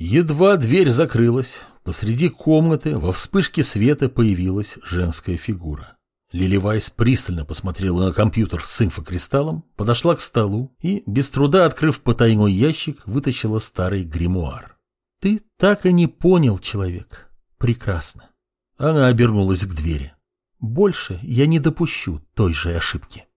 Едва дверь закрылась, посреди комнаты во вспышке света появилась женская фигура. Лиливайс пристально посмотрела на компьютер с инфокристаллом, подошла к столу и, без труда открыв потайной ящик, вытащила старый гримуар. «Ты так и не понял, человек. Прекрасно». Она обернулась к двери. «Больше я не допущу той же ошибки».